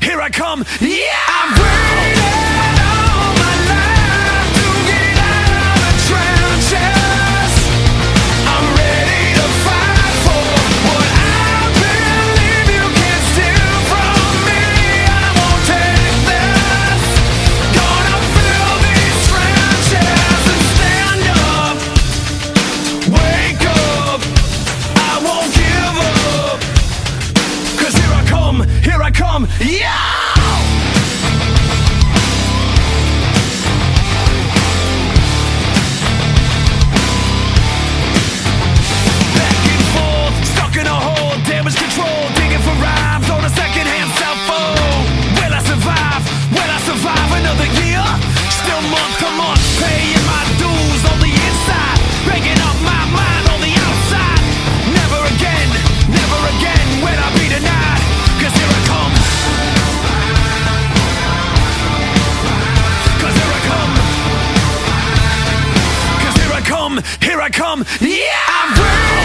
here I come, yeah! Yeah!